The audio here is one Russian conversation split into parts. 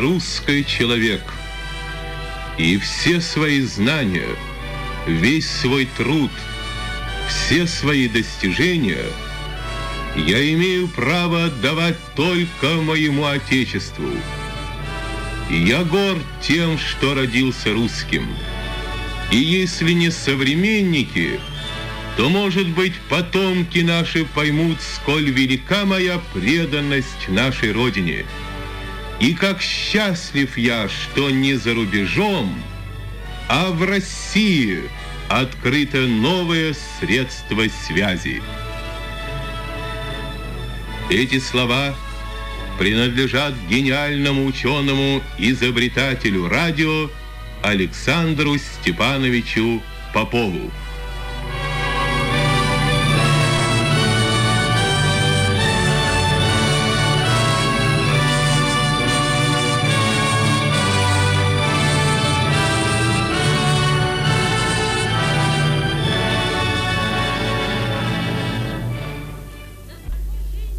Русский человек, и все свои знания, весь свой труд, все свои достижения я имею право отдавать только моему Отечеству. Я горд тем, что родился русским. И если не современники, то, может быть, потомки наши поймут, сколь велика моя преданность нашей Родине. И как счастлив я, что не за рубежом, а в России открыто новое средство связи. Эти слова принадлежат гениальному ученому изобретателю радио Александру Степановичу Попову.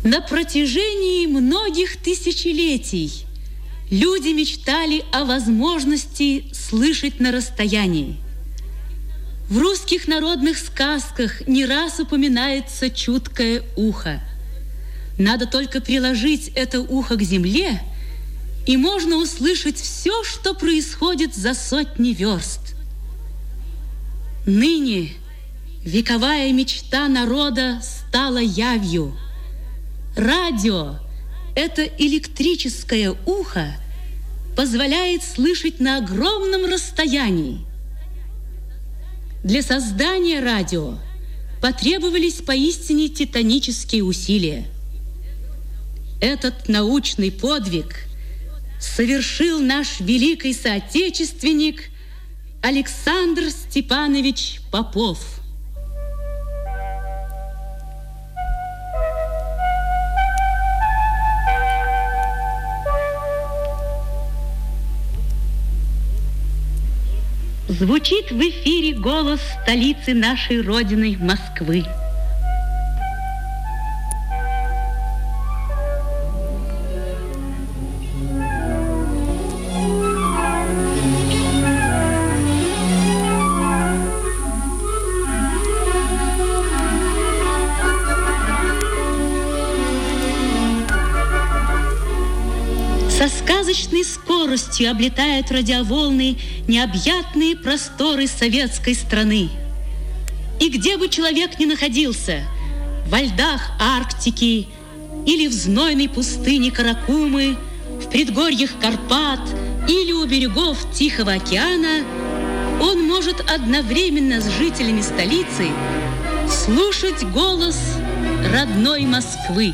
На протяжении многих тысячелетий люди мечтали о возможности слышать на расстоянии. В русских народных сказках не раз упоминается чуткое ухо. Надо только приложить это ухо к земле, и можно услышать все, что происходит за сотни верст. Ныне вековая мечта народа стала явью – Радио – это электрическое ухо, позволяет слышать на огромном расстоянии. Для создания радио потребовались поистине титанические усилия. Этот научный подвиг совершил наш великий соотечественник Александр Степанович Попов – Звучит в эфире голос столицы нашей Родины Москвы. Сказочной скоростью облетают радиоволны необъятные просторы советской страны. И где бы человек ни находился, во льдах Арктики или в знойной пустыне Каракумы, в предгорьях Карпат или у берегов Тихого океана, он может одновременно с жителями столицы слушать голос родной Москвы.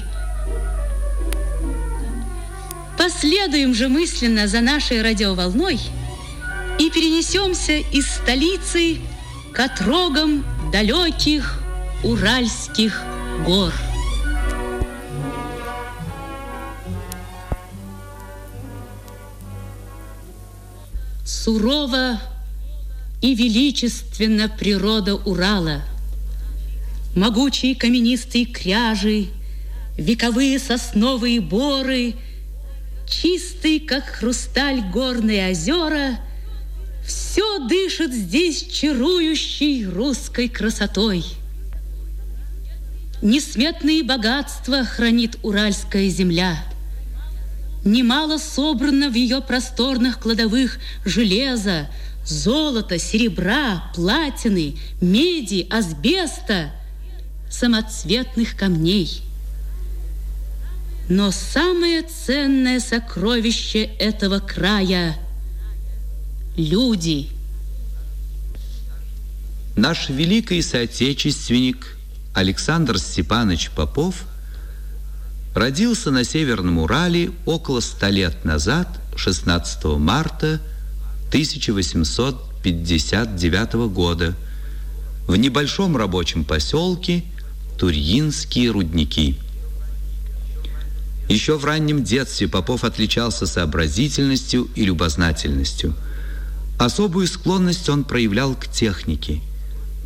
Последуем же мысленно за нашей радиоволной и перенесемся из столицы к отрогам далеких Уральских гор. Сурова и величественна природа Урала. Могучие каменистые кряжи, вековые сосновые боры – чистый, как хрусталь, горные озера, все дышит здесь чарующей русской красотой. Несметные богатства хранит уральская земля. Немало собрано в ее просторных кладовых железа, золота, серебра, платины, меди, асбеста, самоцветных камней – но самое ценное сокровище этого края – люди. Наш великий соотечественник Александр Степанович Попов родился на Северном Урале около ста лет назад, 16 марта 1859 года, в небольшом рабочем поселке Турьинские рудники – еще в раннем детстве Попов отличался сообразительностью и любознательностью. Особую склонность он проявлял к технике.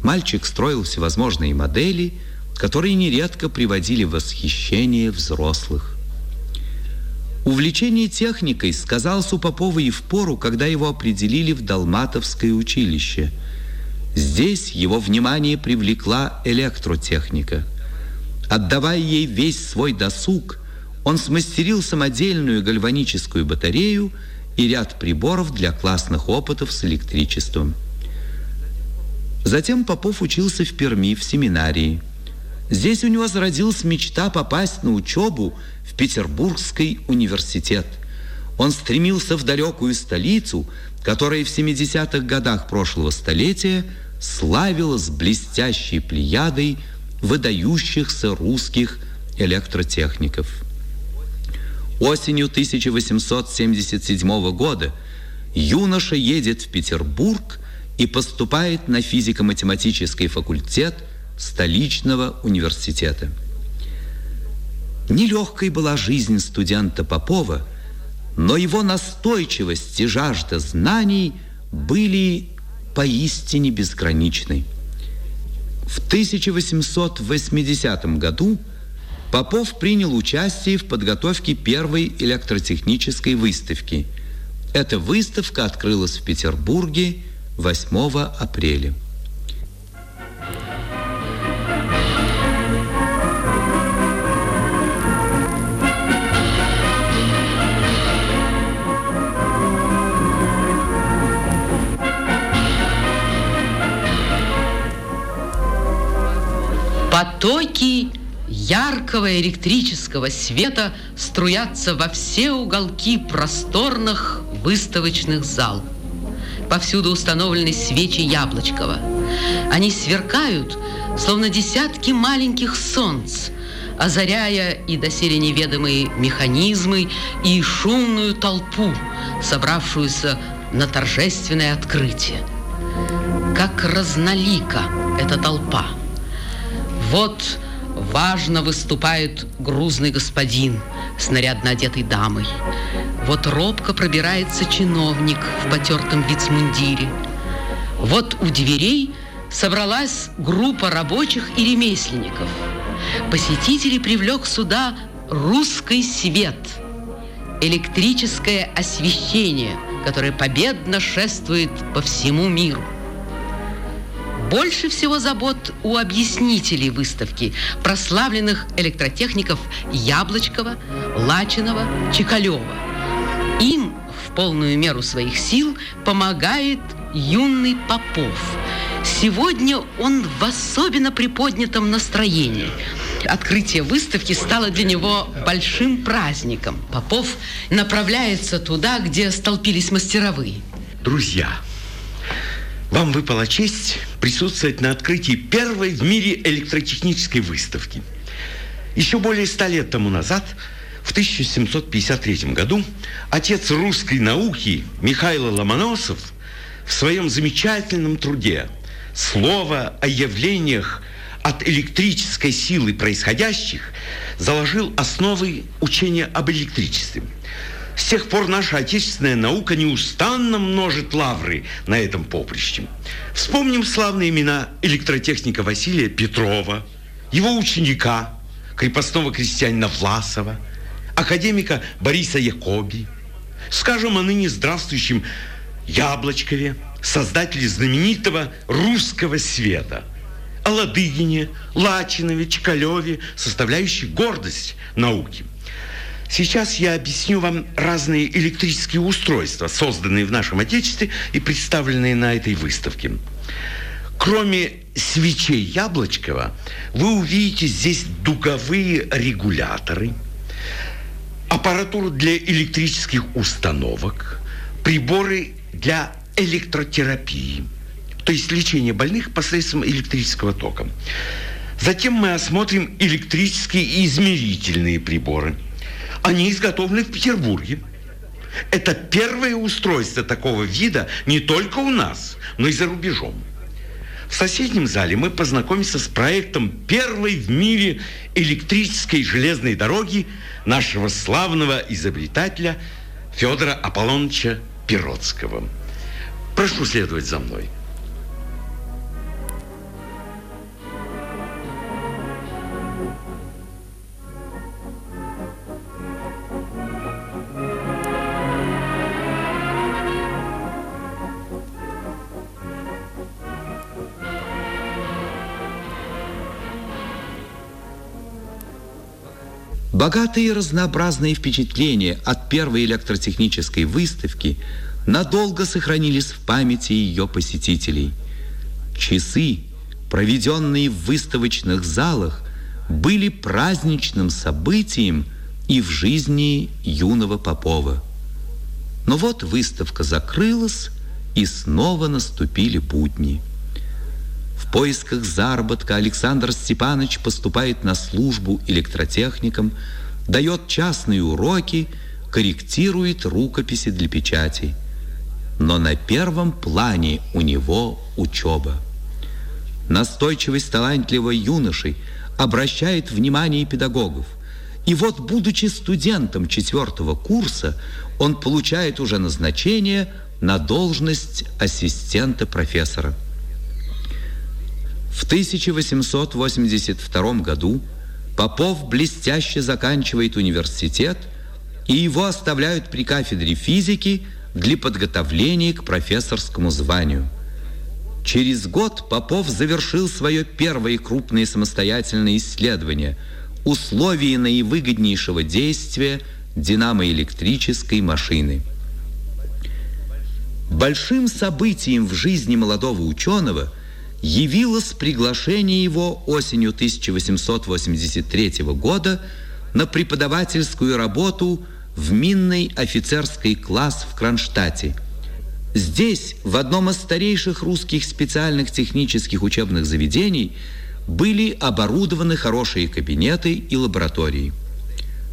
Мальчик строил всевозможные модели, которые нередко приводили в восхищение взрослых. Увлечение техникой сказалось у Попова и в пору, когда его определили в Долматовское училище. Здесь его внимание привлекла электротехника. Отдавая ей весь свой досуг, он смастерил самодельную гальваническую батарею и ряд приборов для классных опытов с электричеством. Затем Попов учился в Перми в семинарии. Здесь у него зародилась мечта попасть на учебу в Петербургский университет. Он стремился в далекую столицу, которая в 70-х годах прошлого столетия славилась блестящей плеядой выдающихся русских электротехников. Осенью 1877 года юноша едет в Петербург и поступает на физико-математический факультет столичного университета. Нелегкой была жизнь студента Попова, но его настойчивость и жажда знаний были поистине безграничны. В 1880 году Попов принял участие в подготовке первой электротехнической выставки. Эта выставка открылась в Петербурге 8 апреля. Потоки яркого электрического света струятся во все уголки просторных выставочных залов. Повсюду установлены свечи Яблочкова. Они сверкают, словно десятки маленьких солнц, озаряя и доселе неведомые механизмы и шумную толпу, собравшуюся на торжественное открытие. Как разнолика эта толпа. Вот важно выступает грузный господин с нарядно одетой дамой. Вот робко пробирается чиновник в потертом вицмундире. Вот у дверей собралась группа рабочих и ремесленников. Посетителей привлек сюда русский свет, электрическое освещение, которое победно шествует по всему миру. Больше всего забот у объяснителей выставки, прославленных электротехников Яблочкова, Лачинова, Чекалева. Им в полную меру своих сил помогает юный Попов. Сегодня он в особенно приподнятом настроении. Открытие выставки стало для него большим праздником. Попов направляется туда, где столпились мастеровые. Друзья, вам выпала честь присутствовать на открытии первой в мире электротехнической выставки. Еще более ста лет тому назад, в 1753 году, отец русской науки Михаил Ломоносов в своем замечательном труде «Слово о явлениях от электрической силы происходящих» заложил основы учения об электричестве – с тех пор наша отечественная наука неустанно множит лавры на этом поприще. Вспомним славные имена электротехника Василия Петрова, его ученика, крепостного крестьянина Власова, академика Бориса Якоби. Скажем о ныне здравствующем Яблочкове, создателе знаменитого русского света, о Ладыгине, Лачинове, Чекалеве, составляющих гордость науки – Сейчас я объясню вам разные электрические устройства, созданные в нашем Отечестве и представленные на этой выставке. Кроме свечей Яблочкова, вы увидите здесь дуговые регуляторы, аппаратуру для электрических установок, приборы для электротерапии, то есть лечение больных посредством электрического тока. Затем мы осмотрим электрические и измерительные приборы – они изготовлены в Петербурге. Это первое устройство такого вида не только у нас, но и за рубежом. В соседнем зале мы познакомимся с проектом первой в мире электрической железной дороги нашего славного изобретателя Федора Аполлоновича Пиротского. Прошу следовать за мной. Богатые и разнообразные впечатления от первой электротехнической выставки надолго сохранились в памяти ее посетителей. Часы, проведенные в выставочных залах, были праздничным событием и в жизни юного Попова. Но вот выставка закрылась, и снова наступили будни. В поисках заработка Александр Степанович поступает на службу электротехником, дает частные уроки, корректирует рукописи для печати. Но на первом плане у него учеба. Настойчивость талантливого юноши обращает внимание педагогов. И вот, будучи студентом четвертого курса, он получает уже назначение на должность ассистента профессора. В 1882 году Попов блестяще заканчивает университет, и его оставляют при кафедре физики для подготовления к профессорскому званию. Через год Попов завершил свое первое крупное самостоятельное исследование – условия наивыгоднейшего действия динамоэлектрической машины. Большим событием в жизни молодого ученого – явилось приглашение его осенью 1883 года на преподавательскую работу в минный офицерский класс в Кронштадте. Здесь, в одном из старейших русских специальных технических учебных заведений, были оборудованы хорошие кабинеты и лаборатории.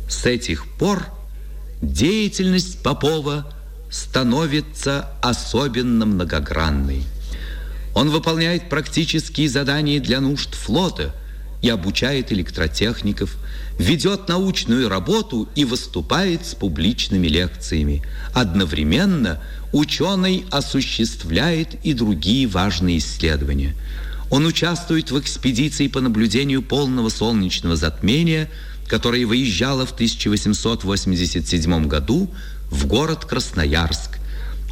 С этих пор деятельность Попова становится особенно многогранной. Он выполняет практические задания для нужд флота и обучает электротехников, ведет научную работу и выступает с публичными лекциями. Одновременно ученый осуществляет и другие важные исследования. Он участвует в экспедиции по наблюдению полного солнечного затмения, которая выезжала в 1887 году в город Красноярск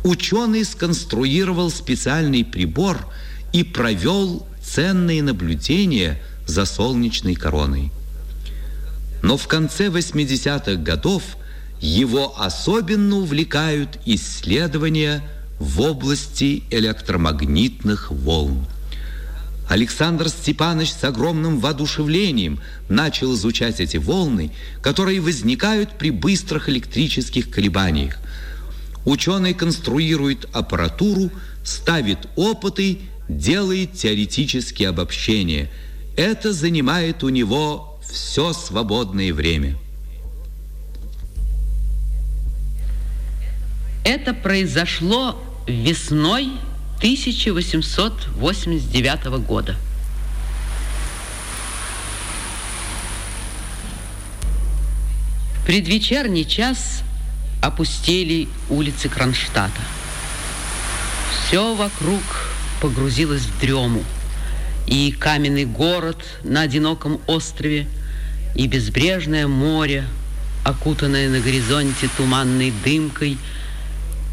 Ученый сконструировал специальный прибор и провел ценные наблюдения за солнечной короной. Но в конце 80-х годов его особенно увлекают исследования в области электромагнитных волн. Александр Степанович с огромным воодушевлением начал изучать эти волны, которые возникают при быстрых электрических колебаниях – Ученый конструирует аппаратуру, ставит опыты, делает теоретические обобщения. Это занимает у него все свободное время. Это произошло весной 1889 года. Предвечерний час опустели улицы Кронштадта. Все вокруг погрузилось в дрему. И каменный город на одиноком острове, и безбрежное море, окутанное на горизонте туманной дымкой,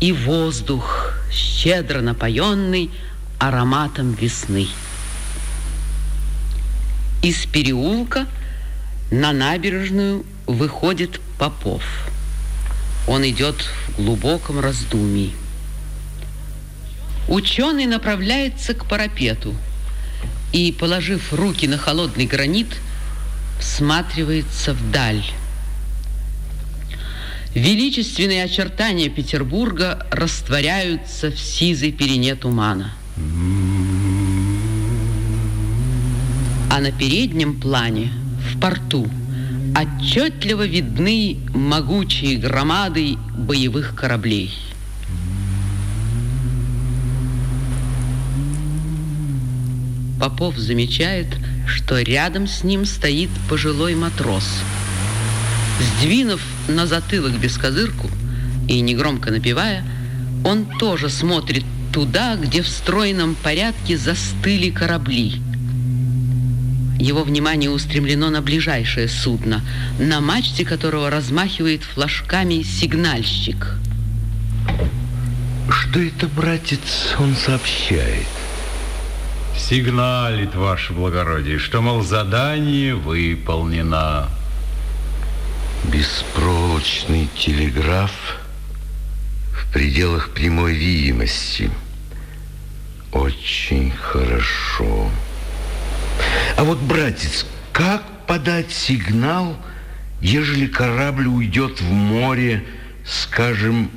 и воздух, щедро напоенный ароматом весны. Из переулка на набережную выходит Попов – он идет в глубоком раздумии. Ученый направляется к парапету и, положив руки на холодный гранит, всматривается вдаль. Величественные очертания Петербурга растворяются в сизой перене тумана. А на переднем плане, в порту, отчетливо видны могучие громады боевых кораблей. Попов замечает, что рядом с ним стоит пожилой матрос. Сдвинув на затылок бескозырку и негромко напевая, он тоже смотрит туда, где в стройном порядке застыли корабли – его внимание устремлено на ближайшее судно, на мачте которого размахивает флажками сигнальщик. Что это, братец, он сообщает? Сигналит, ваше благородие, что, мол, задание выполнено. Беспроволочный телеграф в пределах прямой видимости. Очень хорошо. А вот, братец, как подать сигнал, ежели корабль уйдет в море, скажем,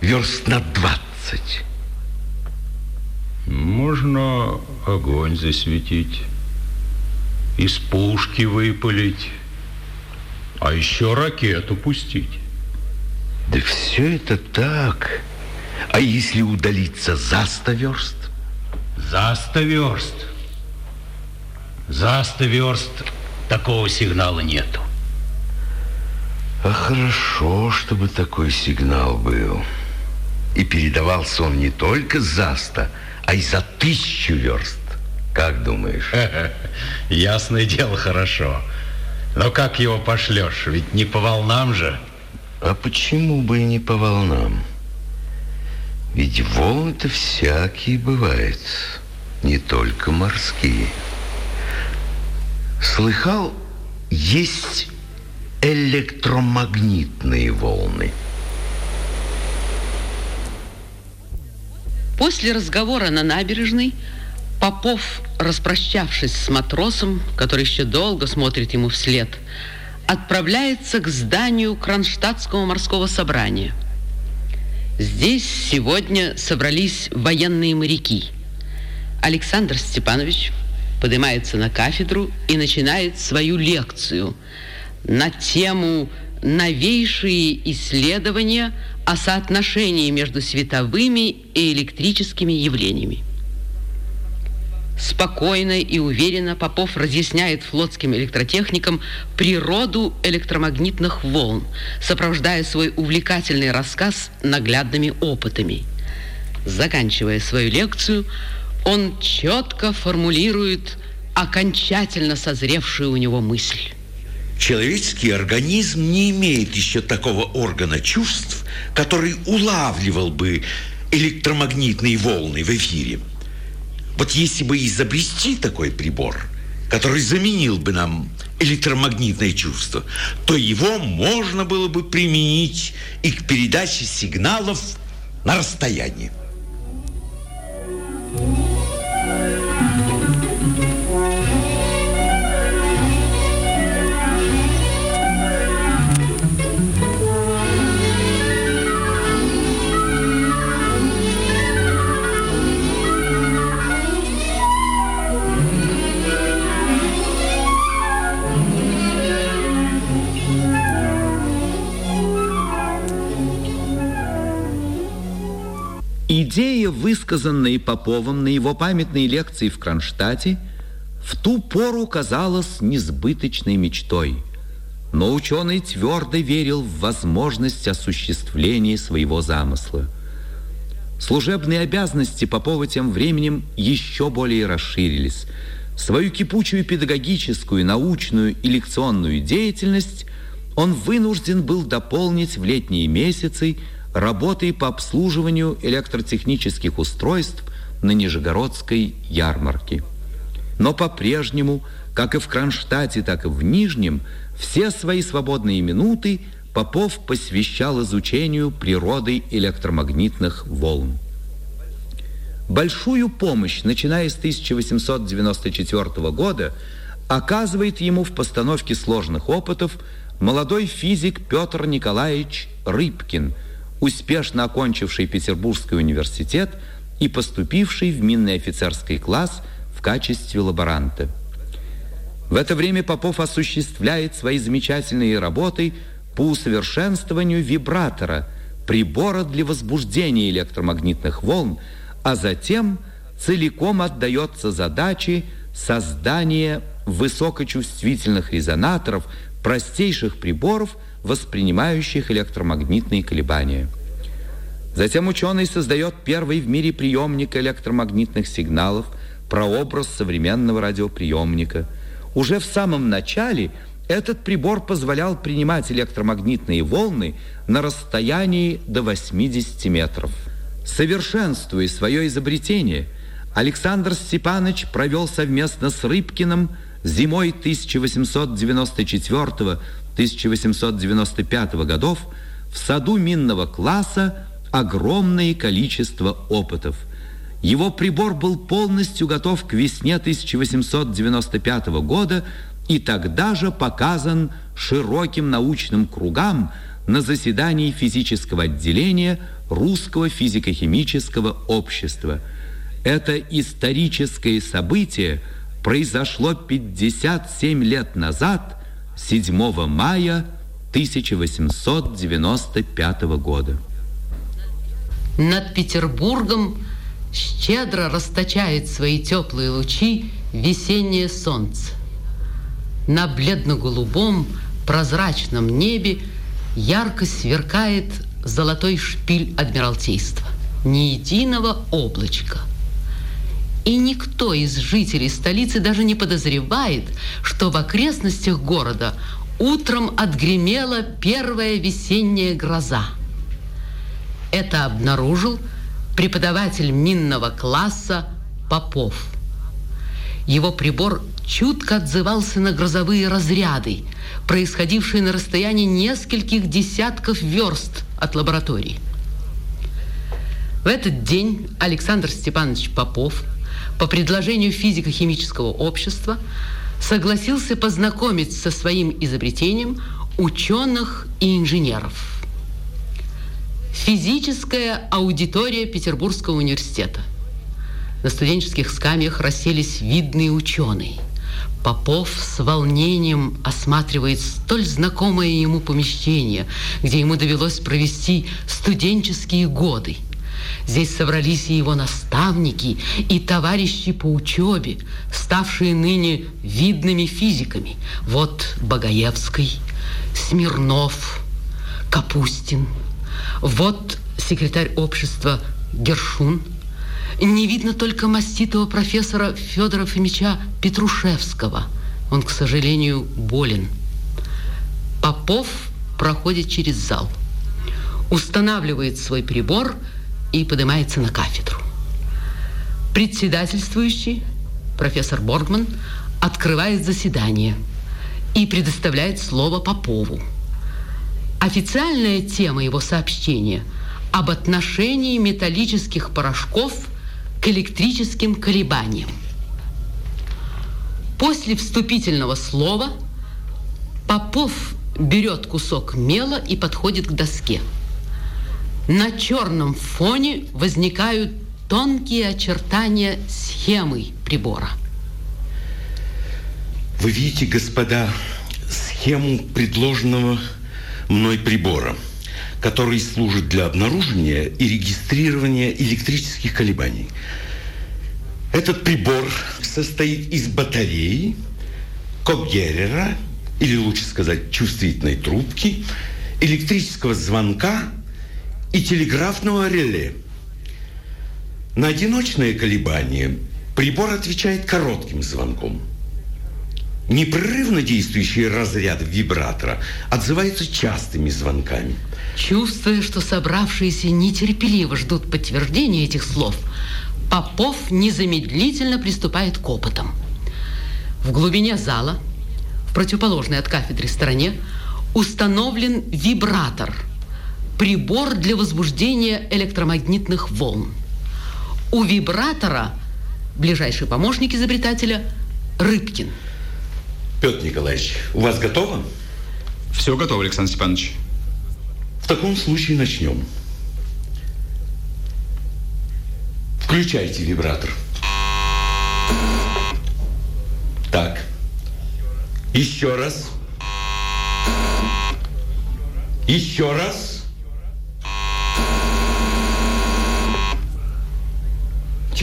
верст на 20? Можно огонь засветить, из пушки выпалить, а еще ракету пустить. Да все это так. А если удалиться за 100 верст? За 100 верст. За 100 верст такого сигнала нету. А хорошо, чтобы такой сигнал был. И передавался он не только за 100, а и за тысячу верст. Как думаешь? Ясное дело, хорошо. Но как его пошлешь? Ведь не по волнам же. А почему бы и не по волнам? Ведь волны-то всякие бывают, не только морские. Слыхал, есть электромагнитные волны. После разговора на набережной Попов, распрощавшись с матросом, который еще долго смотрит ему вслед, отправляется к зданию Кронштадтского морского собрания. Здесь сегодня собрались военные моряки. Александр Степанович поднимается на кафедру и начинает свою лекцию на тему «Новейшие исследования о соотношении между световыми и электрическими явлениями». Спокойно и уверенно Попов разъясняет флотским электротехникам природу электромагнитных волн, сопровождая свой увлекательный рассказ наглядными опытами. Заканчивая свою лекцию, он четко формулирует окончательно созревшую у него мысль. Человеческий организм не имеет еще такого органа чувств, который улавливал бы электромагнитные волны в эфире. Вот если бы изобрести такой прибор, который заменил бы нам электромагнитное чувство, то его можно было бы применить и к передаче сигналов на расстоянии. Идея, высказанная Поповым на его памятной лекции в Кронштадте, в ту пору казалась несбыточной мечтой. Но ученый твердо верил в возможность осуществления своего замысла. Служебные обязанности Попова тем временем еще более расширились. Свою кипучую педагогическую, научную и лекционную деятельность он вынужден был дополнить в летние месяцы работой по обслуживанию электротехнических устройств на Нижегородской ярмарке. Но по-прежнему, как и в Кронштадте, так и в Нижнем, все свои свободные минуты Попов посвящал изучению природы электромагнитных волн. Большую помощь, начиная с 1894 года, оказывает ему в постановке сложных опытов молодой физик Петр Николаевич Рыбкин – успешно окончивший Петербургский университет и поступивший в минный офицерский класс в качестве лаборанта. В это время Попов осуществляет свои замечательные работы по усовершенствованию вибратора, прибора для возбуждения электромагнитных волн, а затем целиком отдается задаче создания высокочувствительных резонаторов, простейших приборов – воспринимающих электромагнитные колебания. Затем ученый создает первый в мире приемник электромагнитных сигналов, прообраз современного радиоприемника. Уже в самом начале этот прибор позволял принимать электромагнитные волны на расстоянии до 80 метров. Совершенствуя свое изобретение, Александр Степанович провел совместно с Рыбкиным зимой 1894 1895 годов в саду минного класса огромное количество опытов. Его прибор был полностью готов к весне 1895 года и тогда же показан широким научным кругам на заседании физического отделения Русского физико-химического общества. Это историческое событие произошло 57 лет назад, 7 мая 1895 года. Над Петербургом щедро расточает свои теплые лучи весеннее солнце. На бледно-голубом прозрачном небе ярко сверкает золотой шпиль Адмиралтейства. Ни единого облачка. И никто из жителей столицы даже не подозревает, что в окрестностях города утром отгремела первая весенняя гроза. Это обнаружил преподаватель минного класса Попов. Его прибор чутко отзывался на грозовые разряды, происходившие на расстоянии нескольких десятков верст от лаборатории. В этот день Александр Степанович Попов по предложению физико-химического общества согласился познакомить со своим изобретением ученых и инженеров. Физическая аудитория Петербургского университета. На студенческих скамьях расселись видные ученые. Попов с волнением осматривает столь знакомое ему помещение, где ему довелось провести студенческие годы. Здесь собрались и его наставники, и товарищи по учебе, ставшие ныне видными физиками. Вот Багаевский, Смирнов, Капустин. Вот секретарь общества Гершун – не видно только маститого профессора Федора Фомича Петрушевского. Он, к сожалению, болен. Попов проходит через зал, устанавливает свой прибор и поднимается на кафедру. Председательствующий, профессор Боргман, открывает заседание и предоставляет слово Попову. Официальная тема его сообщения об отношении металлических порошков к электрическим колебаниям. После вступительного слова Попов берет кусок мела и подходит к доске. На черном фоне возникают тонкие очертания схемы прибора. Вы видите, господа, схему предложенного мной прибора, который служит для обнаружения и регистрирования электрических колебаний. Этот прибор состоит из батареи, коггерера, или лучше сказать, чувствительной трубки, электрического звонка и телеграфного реле. На одиночное колебание прибор отвечает коротким звонком. Непрерывно действующие разряды вибратора отзываются частыми звонками. Чувствуя, что собравшиеся нетерпеливо ждут подтверждения этих слов, Попов незамедлительно приступает к опытам. В глубине зала, в противоположной от кафедры стороне, установлен вибратор, прибор для возбуждения электромагнитных волн. У вибратора ближайший помощник изобретателя Рыбкин. Петр Николаевич, у вас готово? Все готово, Александр Степанович. В таком случае начнем. Включайте вибратор. Так. Еще раз. Еще раз.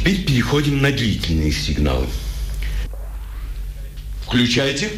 Теперь переходим на длительные сигналы. Включайте.